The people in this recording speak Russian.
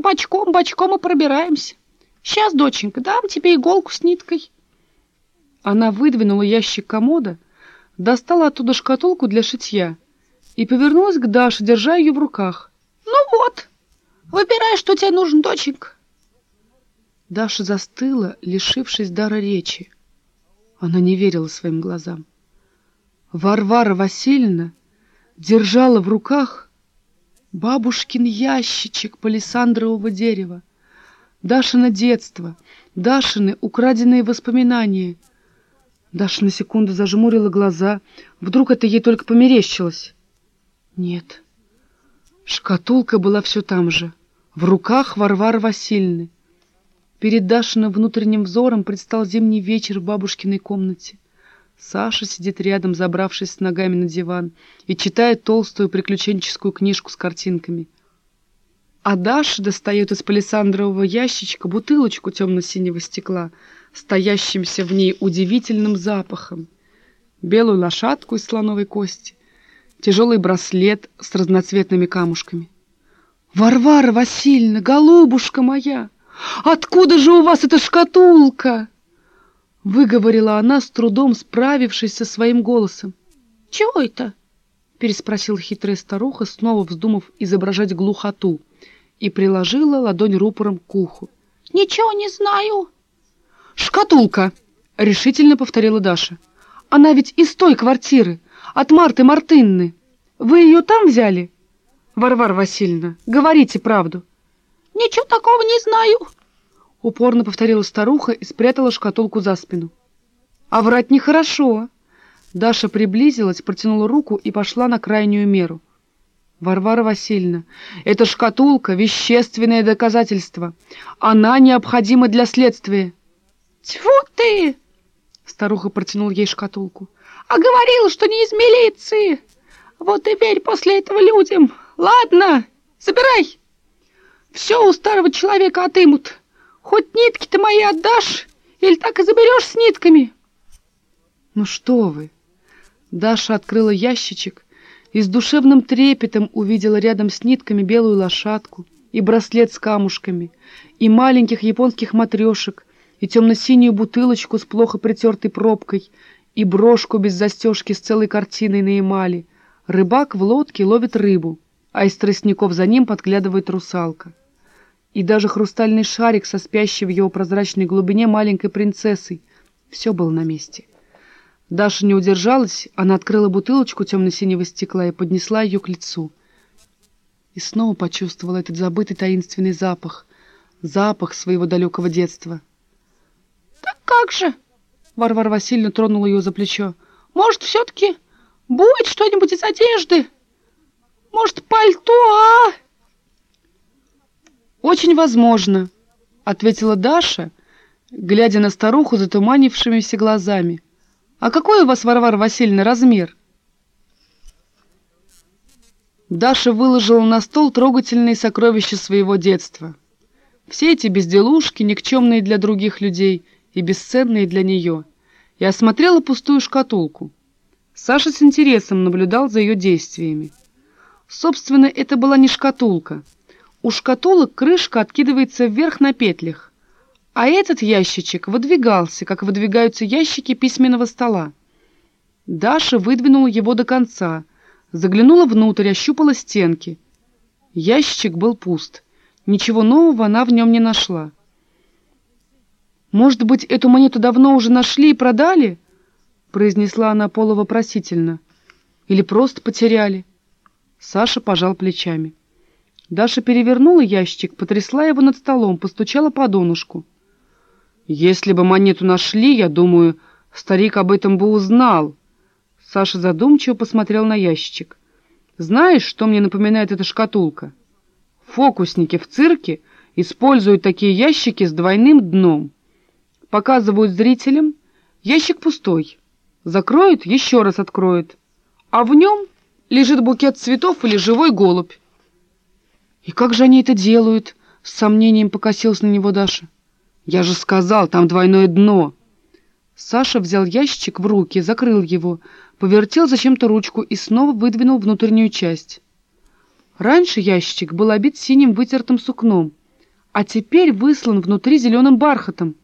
бочком-бочком и пробираемся. Сейчас, доченька, дам тебе иголку с ниткой. Она выдвинула ящик комода, достала оттуда шкатулку для шитья и повернулась к Даше, держа ее в руках. «Ну вот, выбирай, что тебе нужно, доченька». Даша застыла, лишившись дара речи. Она не верила своим глазам. Варвара Васильевна держала в руках бабушкин ящичек палисандрового дерева. Дашина детство, Дашины украденные воспоминания — Даша на секунду зажмурила глаза. Вдруг это ей только померещилось? Нет. Шкатулка была все там же, в руках Варвары Васильевны. Перед Дашиным внутренним взором предстал зимний вечер в бабушкиной комнате. Саша сидит рядом, забравшись с ногами на диван, и читает толстую приключенческую книжку с картинками. А Даша достает из палисандрового ящичка бутылочку темно-синего стекла — стоящимся в ней удивительным запахом, белую лошадку из слоновой кости, тяжелый браслет с разноцветными камушками. «Варвара Васильевна, голубушка моя, откуда же у вас эта шкатулка?» Выговорила она, с трудом справившись со своим голосом. «Чего это?» — переспросила хитрая старуха, снова вздумав изображать глухоту, и приложила ладонь рупором к уху. «Ничего не знаю», «Шкатулка!» — решительно повторила Даша. «Она ведь из той квартиры, от Марты Мартынны. Вы ее там взяли?» «Варвара Васильевна, говорите правду». «Ничего такого не знаю», — упорно повторила старуха и спрятала шкатулку за спину. «А врать нехорошо». Даша приблизилась, протянула руку и пошла на крайнюю меру. «Варвара Васильевна, эта шкатулка — вещественное доказательство. Она необходима для следствия». Тьфу ты! Старуха протянула ей шкатулку. А говорила, что не из милиции. Вот и верь после этого людям. Ладно, собирай. Все у старого человека отымут. Хоть нитки ты мои отдашь, или так и заберешь с нитками. Ну что вы? Даша открыла ящичек и с душевным трепетом увидела рядом с нитками белую лошадку и браслет с камушками, и маленьких японских матрешек, и темно-синюю бутылочку с плохо притертой пробкой, и брошку без застежки с целой картиной на эмали. Рыбак в лодке ловит рыбу, а из тростников за ним подглядывает русалка. И даже хрустальный шарик со спящей в его прозрачной глубине маленькой принцессой. Все было на месте. Даша не удержалась, она открыла бутылочку темно-синего стекла и поднесла ее к лицу. И снова почувствовала этот забытый таинственный запах, запах своего далекого детства — как же?» Варвара Васильевна тронула ее за плечо. «Может, все-таки будет что-нибудь из одежды? Может, пальто, а?» «Очень возможно», — ответила Даша, глядя на старуху затуманившимися глазами. «А какой у вас, Варвара Васильевна, размер?» Даша выложила на стол трогательные сокровища своего детства. Все эти безделушки, никчемные для других людей — и бесценные для нее, и осмотрела пустую шкатулку. Саша с интересом наблюдал за ее действиями. Собственно, это была не шкатулка. У шкатулок крышка откидывается вверх на петлях, а этот ящичек выдвигался, как выдвигаются ящики письменного стола. Даша выдвинула его до конца, заглянула внутрь, ощупала стенки. Ящичек был пуст. Ничего нового она в нем не нашла. «Может быть, эту монету давно уже нашли и продали?» — произнесла она полувопросительно. «Или просто потеряли?» Саша пожал плечами. Даша перевернула ящик, потрясла его над столом, постучала по донышку. «Если бы монету нашли, я думаю, старик об этом бы узнал». Саша задумчиво посмотрел на ящичек. «Знаешь, что мне напоминает эта шкатулка? Фокусники в цирке используют такие ящики с двойным дном». Показывают зрителям, ящик пустой. Закроют, еще раз откроют. А в нем лежит букет цветов или живой голубь. «И как же они это делают?» — с сомнением покосилась на него Даша. «Я же сказал, там двойное дно!» Саша взял ящик в руки, закрыл его, повертел зачем-то ручку и снова выдвинул внутреннюю часть. Раньше ящик был обит синим вытертым сукном, а теперь выслан внутри зеленым бархатом.